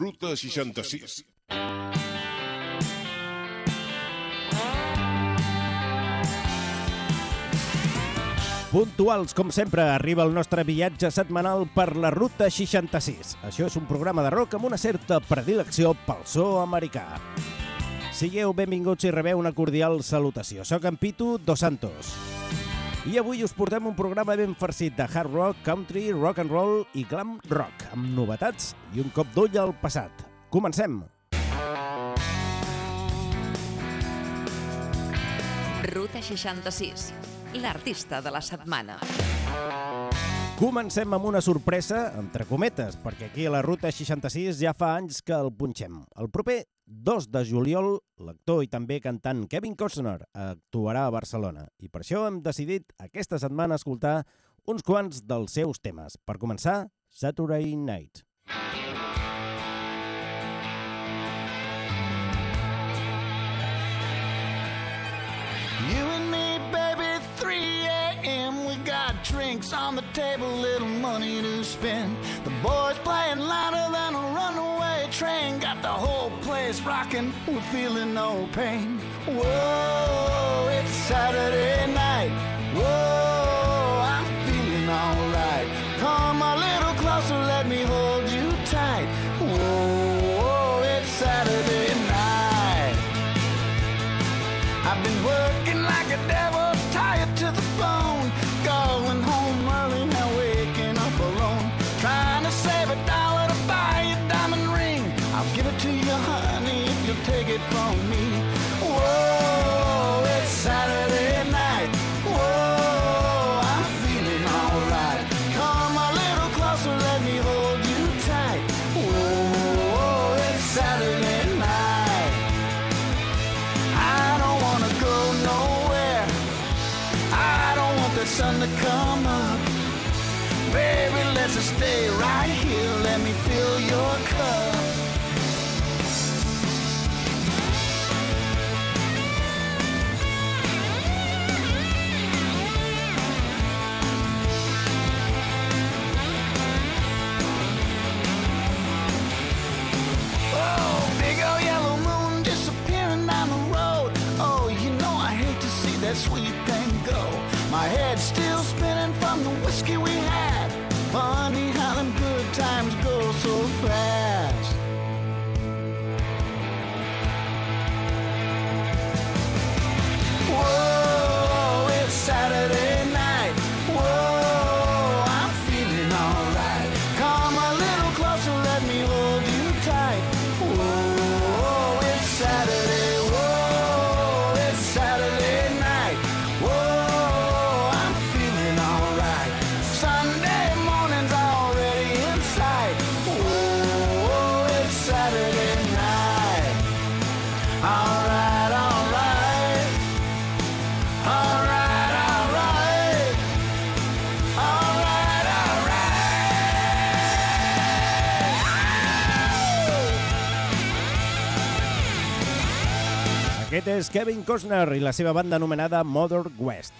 Ruta 66. Puntuals, com sempre, arriba el nostre viatge setmanal per la Ruta 66. Això és un programa de rock amb una certa predilecció pel so americà. Sigueu benvinguts i rebeu una cordial salutació. Soc en Pitu Dos Santos. I avui us portem un programa ben farcit de hard rock, country, rock and roll i glam rock, amb novetats i un cop d'ull al passat. Comencem! Ruta 66, l'artista de la setmana. Comencem amb una sorpresa, entre cometes, perquè aquí a la Ruta 66 ja fa anys que el punxem. El proper 2 de juliol, l'actor i també cantant Kevin Costner actuarà a Barcelona. I per això hem decidit aquesta setmana escoltar uns quants dels seus temes. Per començar, Saturday Night. You and me, baby, 3 a.m. We got drinks on the table, little money to spend. The boys playing louder than place rocking, we're feeling no pain. Whoa, it's Saturday night. Whoa, I'm feeling alright. Come a little closer, let me hold you tight. Whoa, it's Saturday night. I've been working like a devil, tired to the bone. Going home early, now waking up alone. Trying to save a dollar to buy a diamond ring. I'll give it to you, honey, you'll take it from me. Aquest és Kevin Costner i la seva banda anomenada Mother West.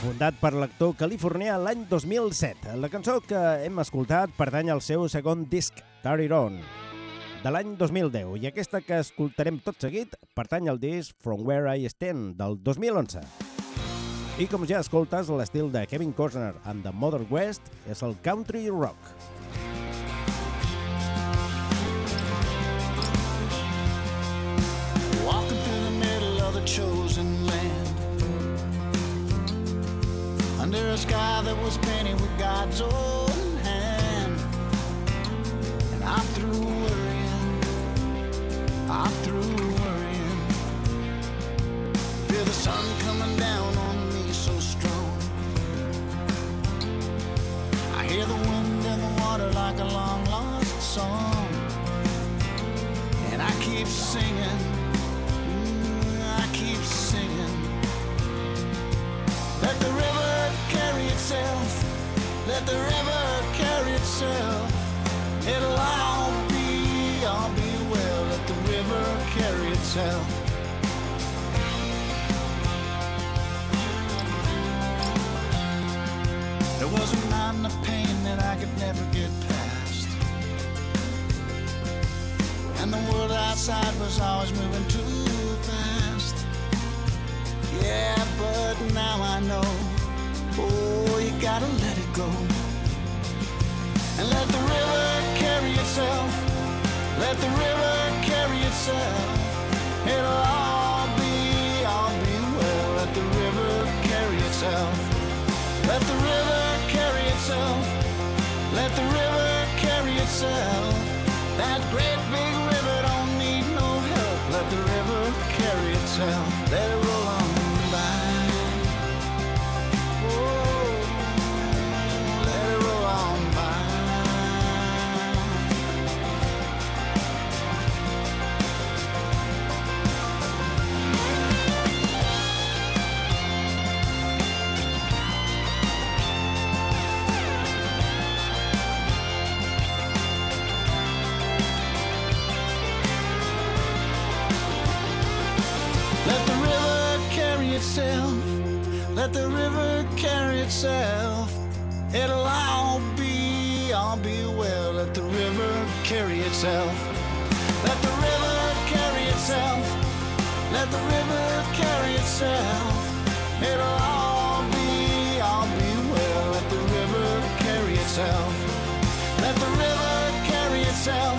Fundat per l'actor californià l'any 2007, la cançó que hem escoltat pertany al seu segon disc, Turn It On, de l'any 2010, i aquesta que escoltarem tot seguit pertany al disc From Where I Stand, del 2011. I com ja escoltes, l'estil de Kevin Costner and the Mother West és el country rock. Chosen land. Under a sky that was painted with God's own hand. And I'm through worrying. I'm through worrying. Feel the sun coming down on me so strong. I hear the wind and the water like a long lost song. And I keep singing, singing. Let the river carry itself, let the river carry itself. It'll all be, all be well. Let the river carry itself. There was a mountain of pain that I could never get past. And the world outside was always moving too. Yeah, but now I know. Oh, you gotta let it go. And let the itself. It'll all be, all be well. Let the river carry itself. Let the river carry itself. Let the river carry itself. It'll all be, all be well. Let the river carry itself. Let the river carry itself.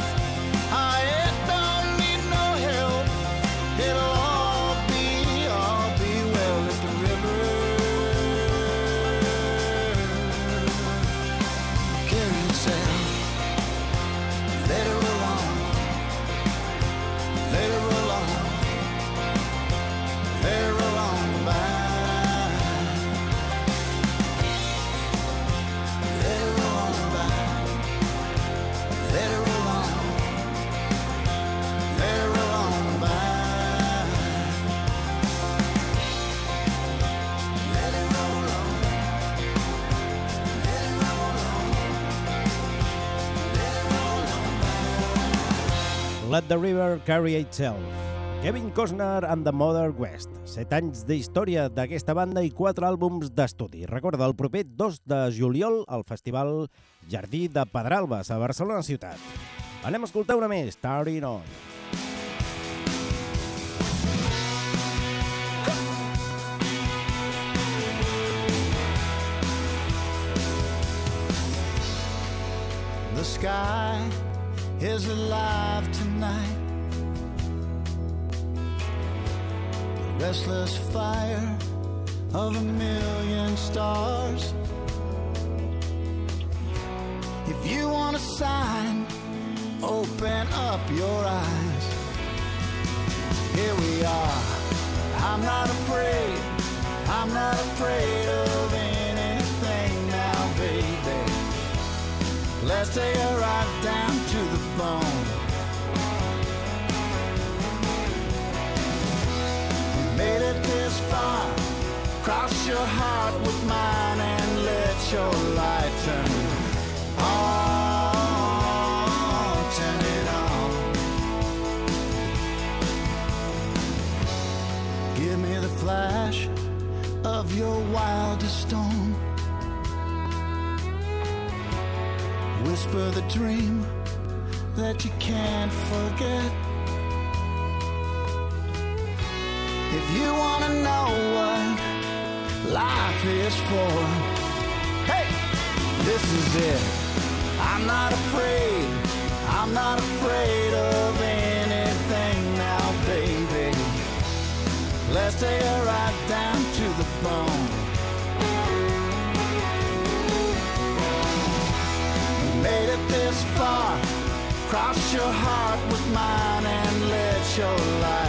Let the River Carry Itself. Kevin Costner and the Mother West. Set anys d'història d'aquesta banda i quatre àlbums d'estudi. Recorda, el proper 2 de juliol al Festival Jardí de Pedralbes, a Barcelona ciutat. Anem a escoltar una més, Starting On. The sky is alive tonight. The restless fire of a million stars. If you want a sign, open up your eyes. Here we are. I'm not afraid. I'm not afraid of anything now, baby. Let's take it right down to bone. We made it this far. Cross your heart with mine and let your light turn on. Turn it on. Give me the flash of your wildest stone. Whisper the dream that you can't forget. If you want to know what life is for, hey, this is it. I'm not afraid. I'm not afraid of anything now, baby. Let's take right down to the bone. Made it this far. Cross your heart with mine and let your light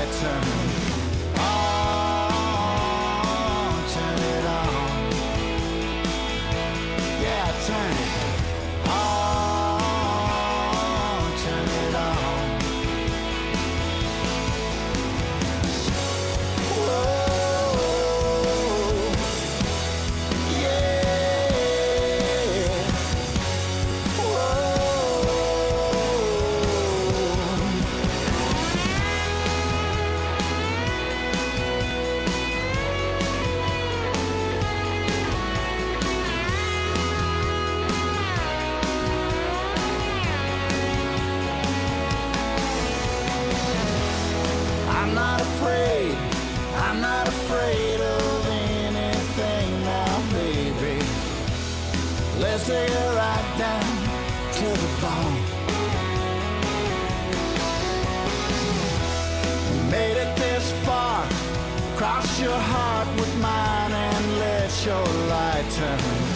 turn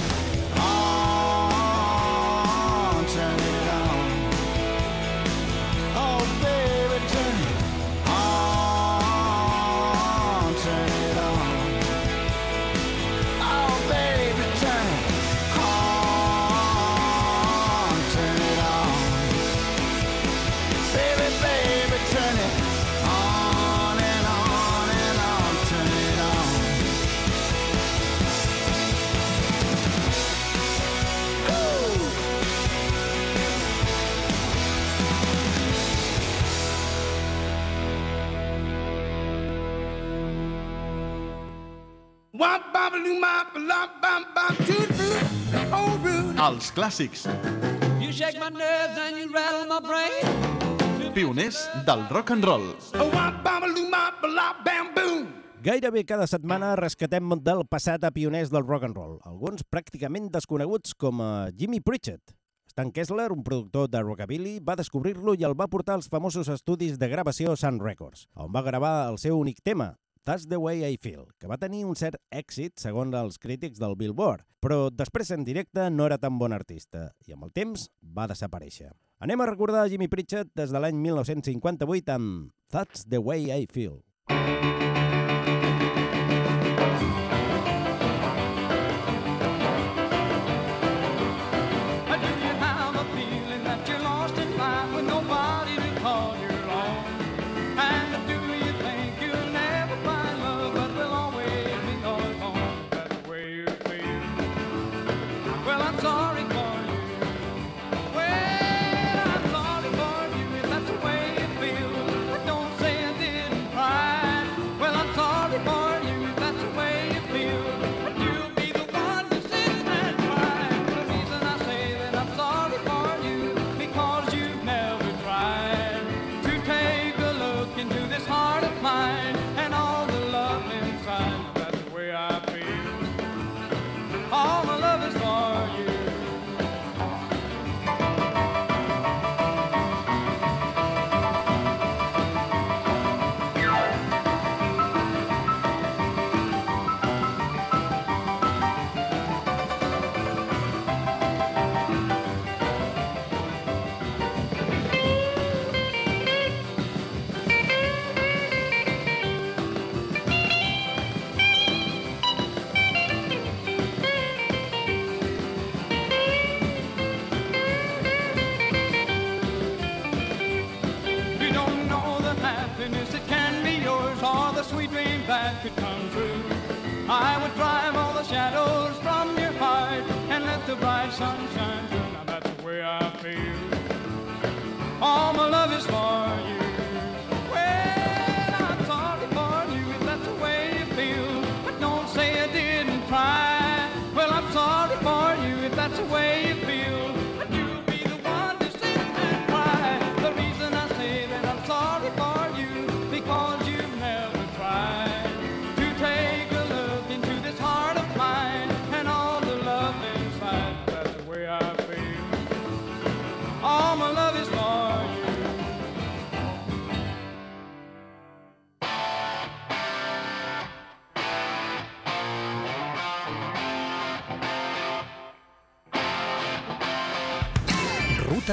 Els clàssics. Pioners del rock and roll. Gairebé cada setmana rescatem del passat a pioners del rock and roll, alguns pràcticament desconeguts com a Jimmy Pritchett. Stan Kessler, un productor de rockabilly, va descobrir-lo i el va portar als famosos estudis de gravació Sun Records, on va gravar el seu únic tema, That's the Way I Feel, que va tenir un cert èxit segons els crítics del Billboard, però després en directe no era tan bon artista i amb el temps va desaparèixer. Anem a recordar Jimmy Pritchett des de l'any 1958 amb That's the Way I Feel. Música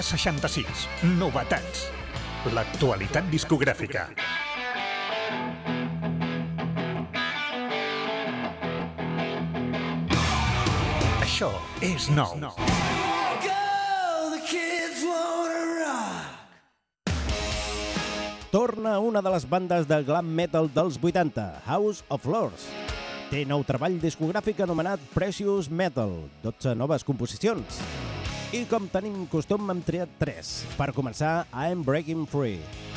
66 Novetats. L'actualitat discogràfica. Això és nou. nou. torna una de les bandes de glam metal dels 80, House of Lords. Té nou treball discogràfic anomenat Precious Metal, 12 noves composicions, i com tenim costum, hem triat tres. Per començar, I'm Breaking Free.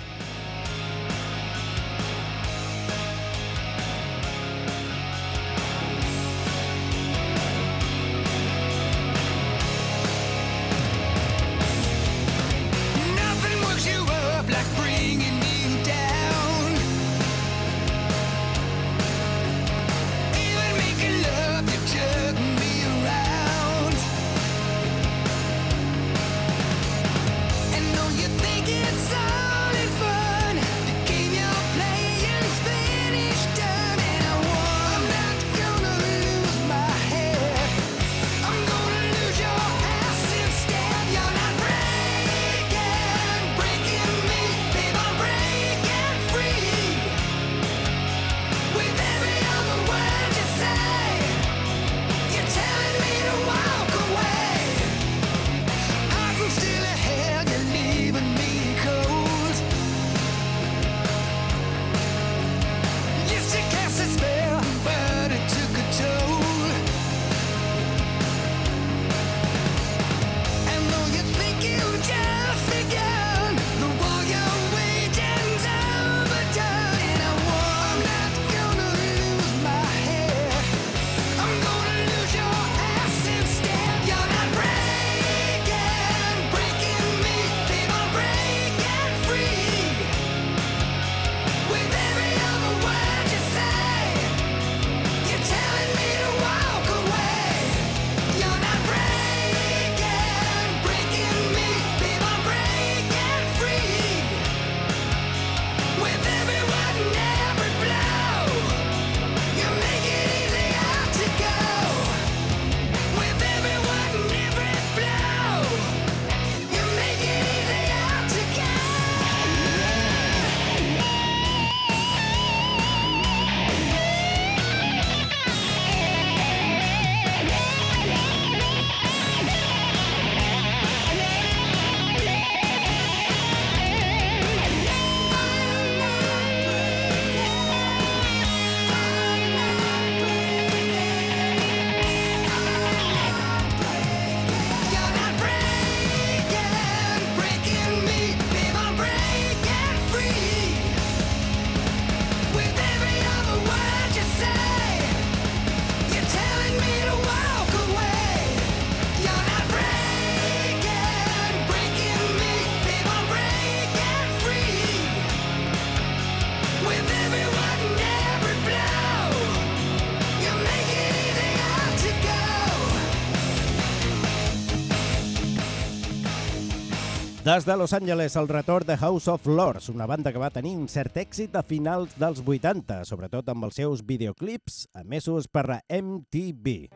Des de Los Angeles, el retorn de House of Lords, una banda que va tenir un cert èxit a finals dels 80, sobretot amb els seus videoclips emesos per la MTV.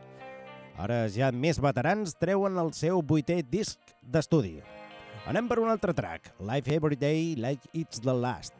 Ara ja més veterans treuen el seu vuitè disc d'estudi. Anem per un altre track, Life Every Day Like It's the Last.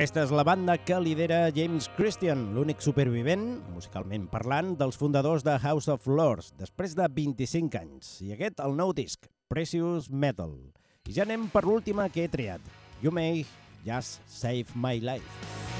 Aquesta és la banda que lidera James Christian, l'únic supervivent, musicalment parlant, dels fundadors de House of Lords, després de 25 anys. I aquest, el nou disc, Precious Metal. I ja anem per l'última que he triat, You May Just Save My Life.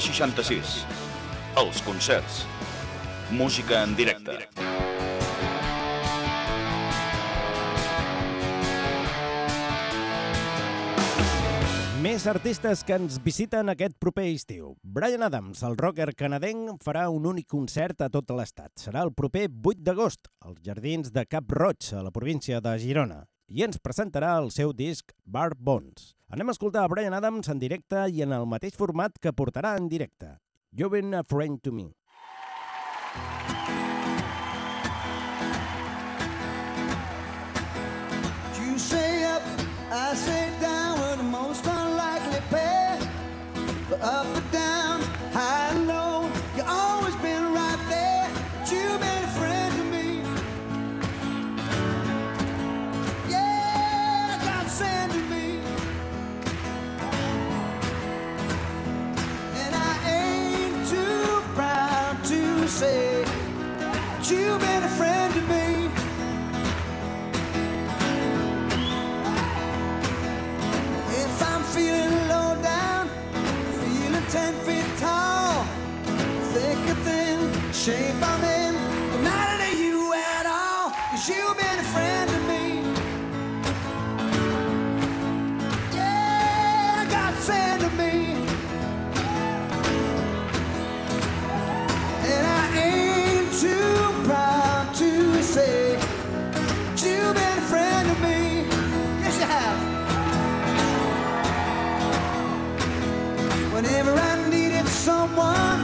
66 Els concerts. Música en directe. Més artistes que ens visiten aquest proper estiu. Brian Adams, el rocker canadenc, farà un únic concert a tot l'estat. Serà el proper 8 d'agost, als Jardins de Cap Roig, a la província de Girona, i ens presentarà el seu disc Bar Bones. Anem a escoltar Brian Adams en directe i en el mateix format que portarà en directe. You've been a friend to me. shape I'm in. I'm not into you at all, cause you've been a friend to me. Yeah, God send to me. And I ain't too proud to say that you've been a friend to me. Yes, you have. Whenever I needed someone.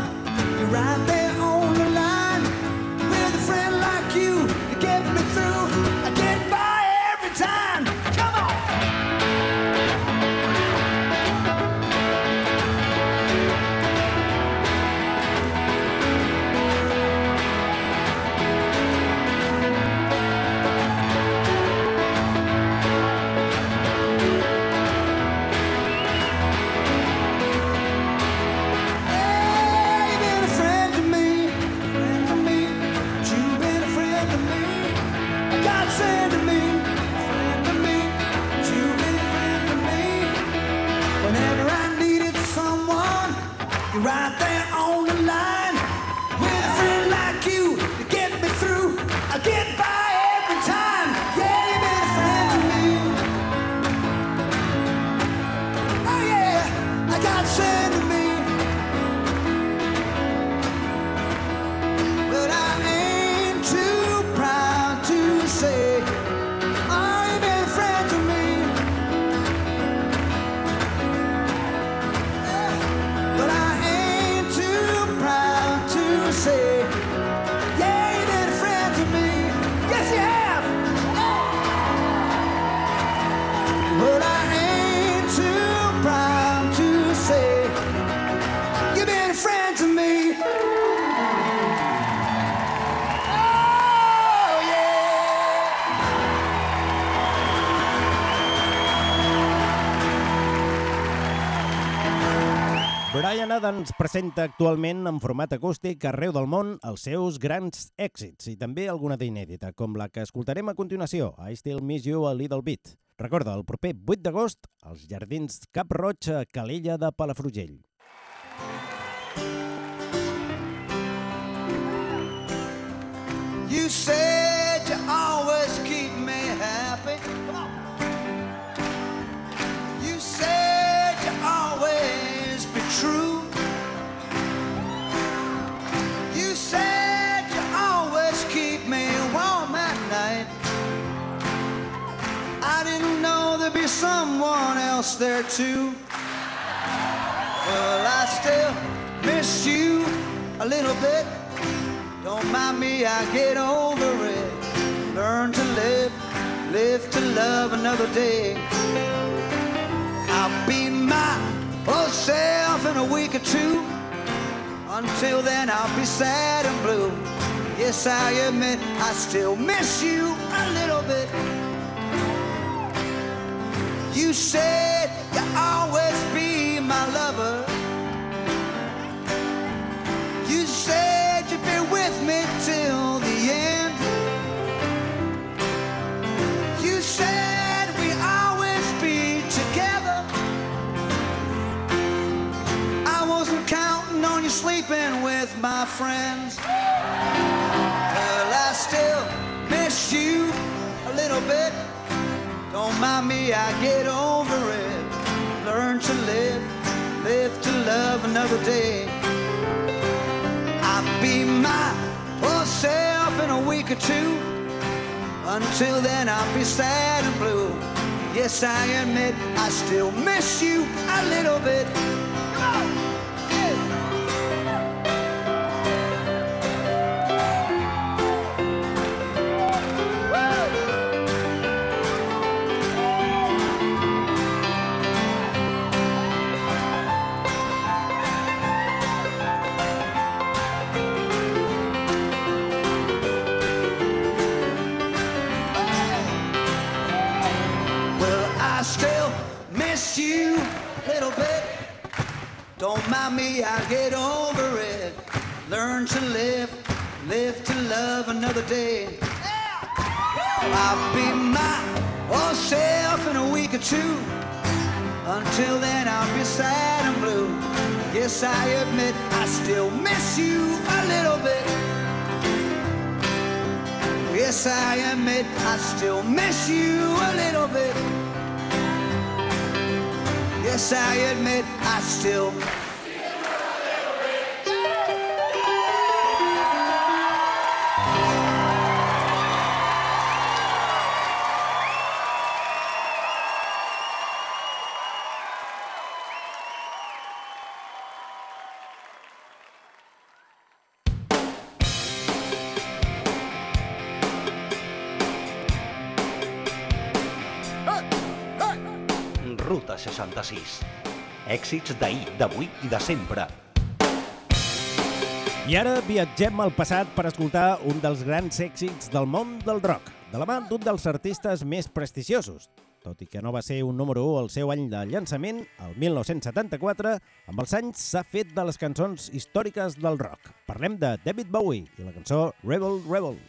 Adams presenta actualment en format acústic arreu del món els seus grans èxits i també alguna d'inèdita, com la que escoltarem a continuació, I Still Miss You a Little Bit. Recorda, el proper 8 d'agost, als Jardins Cap Roig a Calella de Palafrugell. You said else there too. Well, I still miss you a little bit. Don't mind me, I get over it. Learn to live, live to love another day. I'll be my old self in a week or two. Until then, I'll be sad and blue. Yes, I admit I still miss you a little bit. You said you'll always be my lover. You said you'd be with me till the end. You said we'd always be together. I wasn't counting on you sleeping with my friends. Well, I still miss you a little bit. Don't mind me, I get over it. Learn to live, live to love another day. I'll be my old self in a week or two. Until then, I'll be sad and blue. Yes, I admit I still miss you a little bit. Don't mind me, I'll get over it. Learn to live, live to love another day. I'll be my old self in a week or two. Until then, I'll be sad and blue. Yes, I admit I still miss you a little bit. Yes, I admit I still miss you a little bit. Yes, I admit I still. Èxits d'ahir, d'avui i de sempre. I ara viatgem al passat per escoltar un dels grans èxits del món del rock, de la mà d'un dels artistes més prestigiosos. Tot i que no va ser un número 1 al seu any de llançament, el 1974, amb els anys s'ha fet de les cançons històriques del rock. Parlem de David Bowie i la cançó Rebel Rebel.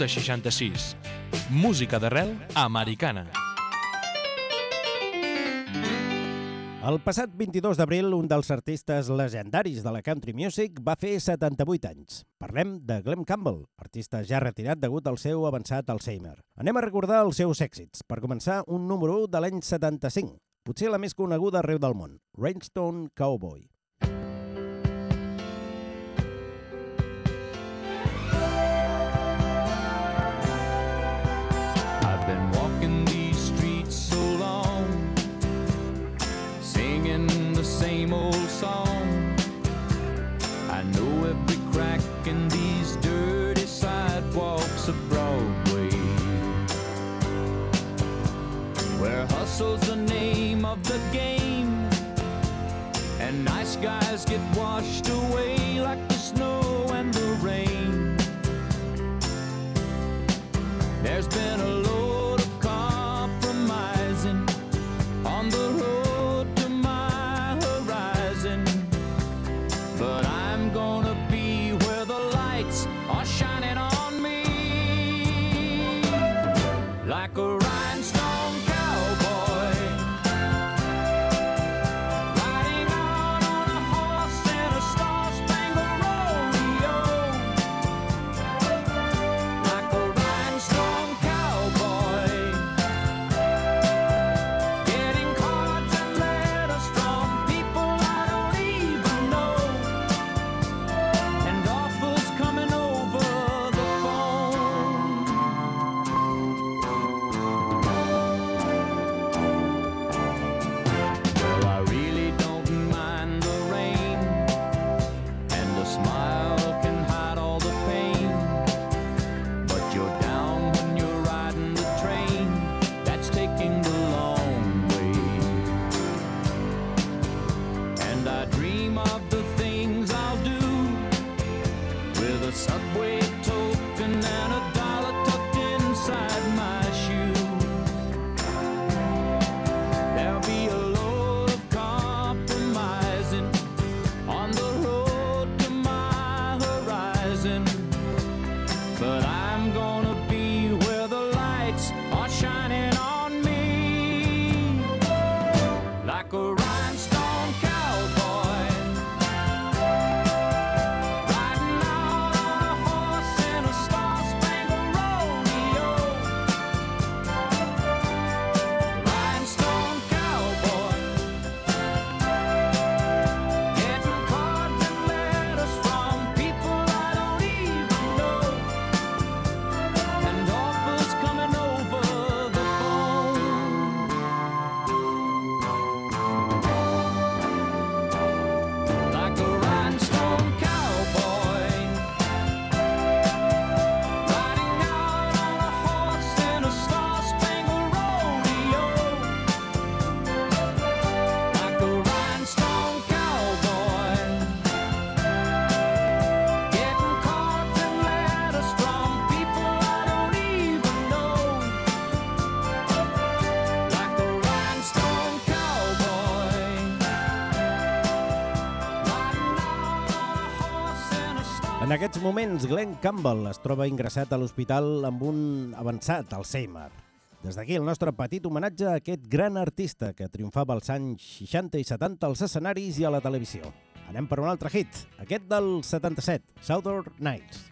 Ruta 66. Música d'arrel americana. El passat 22 d'abril, un dels artistes legendaris de la country music va fer 78 anys. Parlem de Glenn Campbell, artista ja retirat degut al seu avançat Alzheimer. Anem a recordar els seus èxits. Per començar, un número 1 de l'any 75, potser la més coneguda arreu del món, Rainstone Cowboy. Cowboy. aquests moments, Glenn Campbell es troba ingressat a l'hospital amb un avançat Alzheimer. Des d'aquí el nostre petit homenatge a aquest gran artista que triomfava als anys 60 i 70 als escenaris i a la televisió. Anem per un altre hit, aquest del 77, Southern Nights.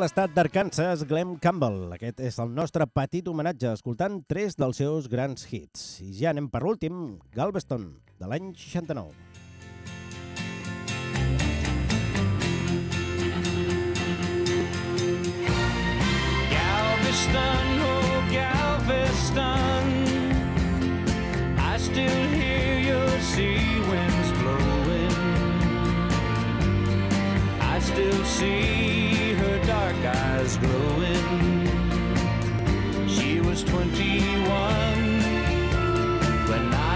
L'estat d'Arkansas, Glenn Campbell. Aquest és el nostre petit homenatge, escoltant tres dels seus grans hits. I ja anem per l'últim, Galveston, de l'any 69. Galveston, oh Galveston, I still hear your sea winds blowing. I still see dark eyes glowing. She was 21 when I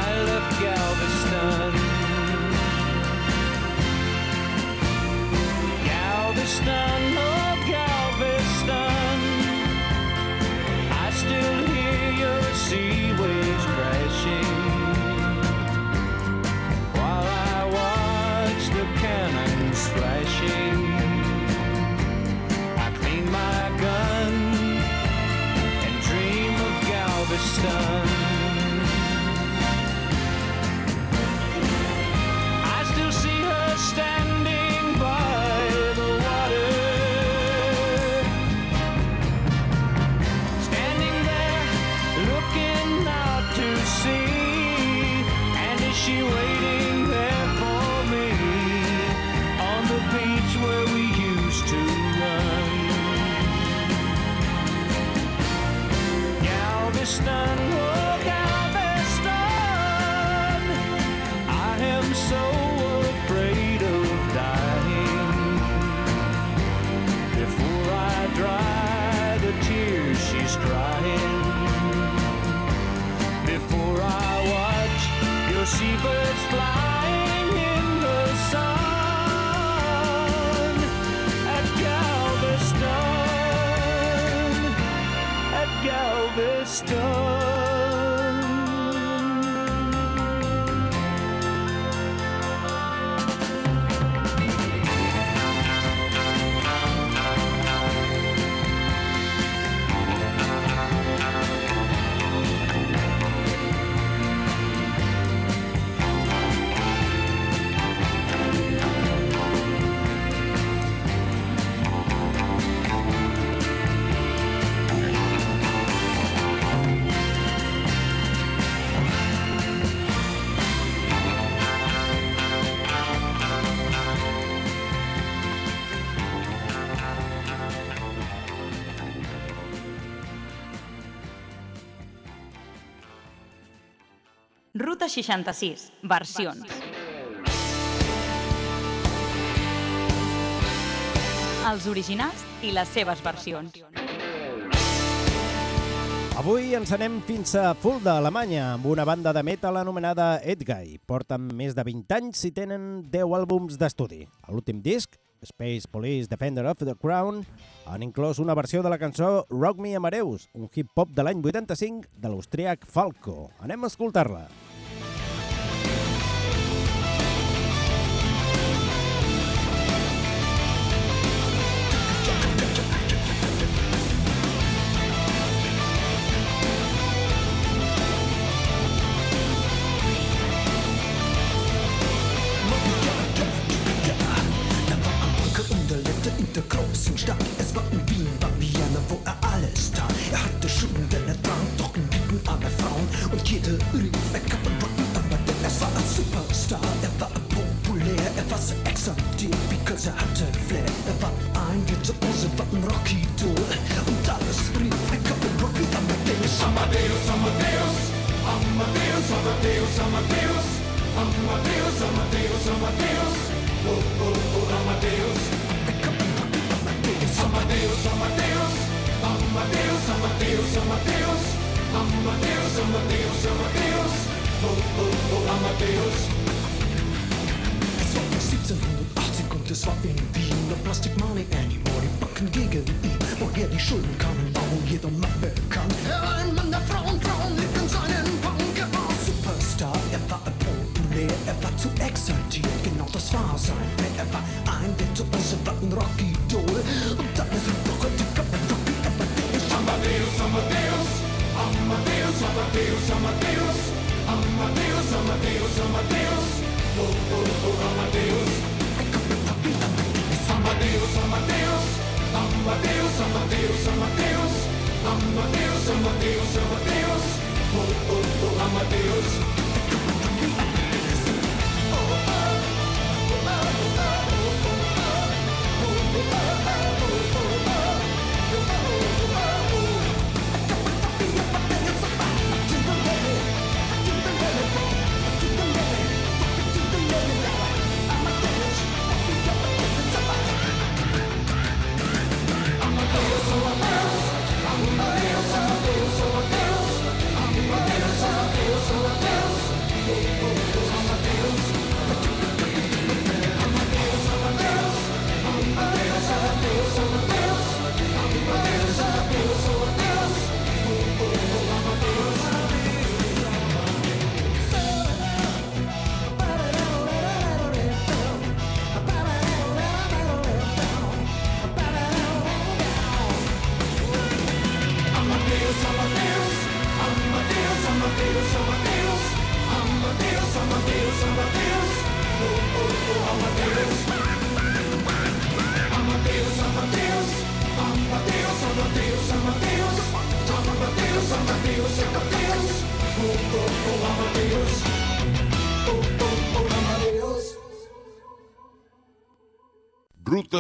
66, versions. Els originals i les seves versions. Avui ens anem fins a Fulda, Alemanya, amb una banda de metal anomenada Edguy. Porten més de 20 anys i tenen 10 àlbums d'estudi. L'últim disc, Space Police Defender of the Crown, han inclòs una versió de la cançó Rock Me Amareus, un hip-hop de l'any 85 de l'austríac Falco. Anem a escoltar-la. Amadeus, Amadeus. Amadeus, Amadeus. Oh, oh, oh, Amadeus. Es war 1780 und es war in Wien. No Plastic Money anymore, die Backen gegen ihn. Woher die Schulden kamen, war wohl jeder Mann bekannt. Er war ein Mann der Frauen, Frauen liebten seinen Punk. Er war Superstar, er war populär, er war zu exaltiert, genau das war sein Flair. Er war ein Virtuose, war ein Rocky-Doll. Und dann ist er doch Rocky Amadeus. Amadeus, Amadeus. Amadeus, Amadeus, Amadeus. Amadeus, Amadeus. Oh, oh, oh, Amadeus. Amadeus, Amadeus. Amadeus, Amadeus, Amadeus. Amadeus, Amadeus, Amadeus. Oh, oh, oh, Amadeus. feel so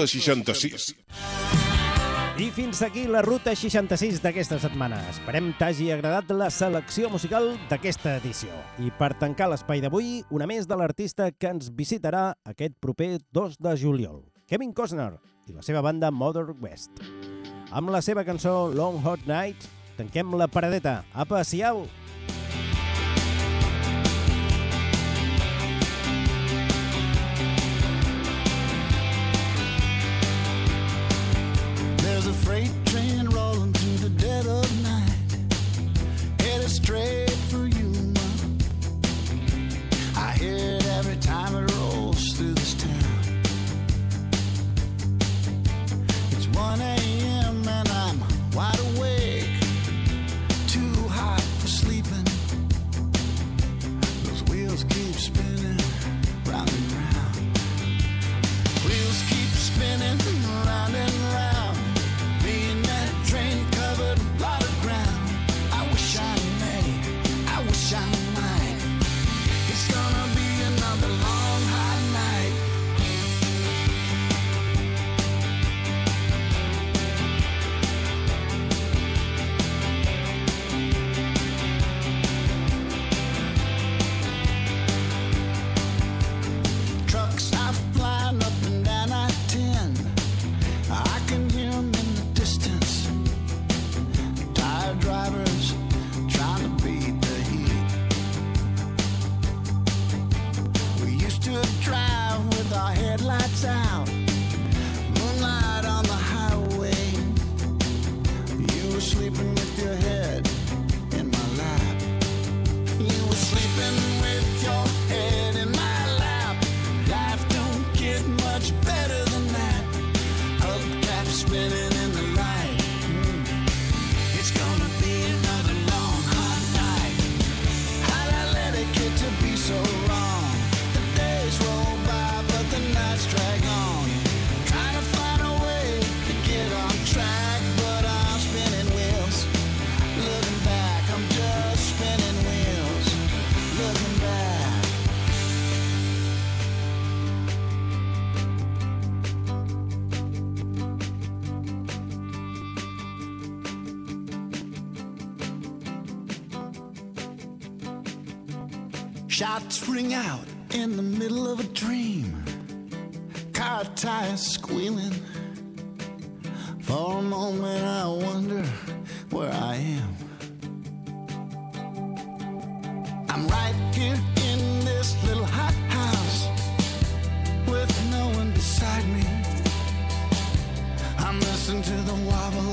Ruta 66. I fins aquí la Ruta 66 d'aquesta setmana. Esperem t'hagi agradat la selecció musical d'aquesta edició. I per tancar l'espai d'avui, una més de l'artista que ens visitarà aquest proper 2 de juliol. Kevin Costner i la seva banda Mother West. Amb la seva cançó Long Hot Night, tanquem la paradeta. Apa, siau! Dead of night, headed straight I'm right here in this little hot house with no one beside me. I'm listening to the wobble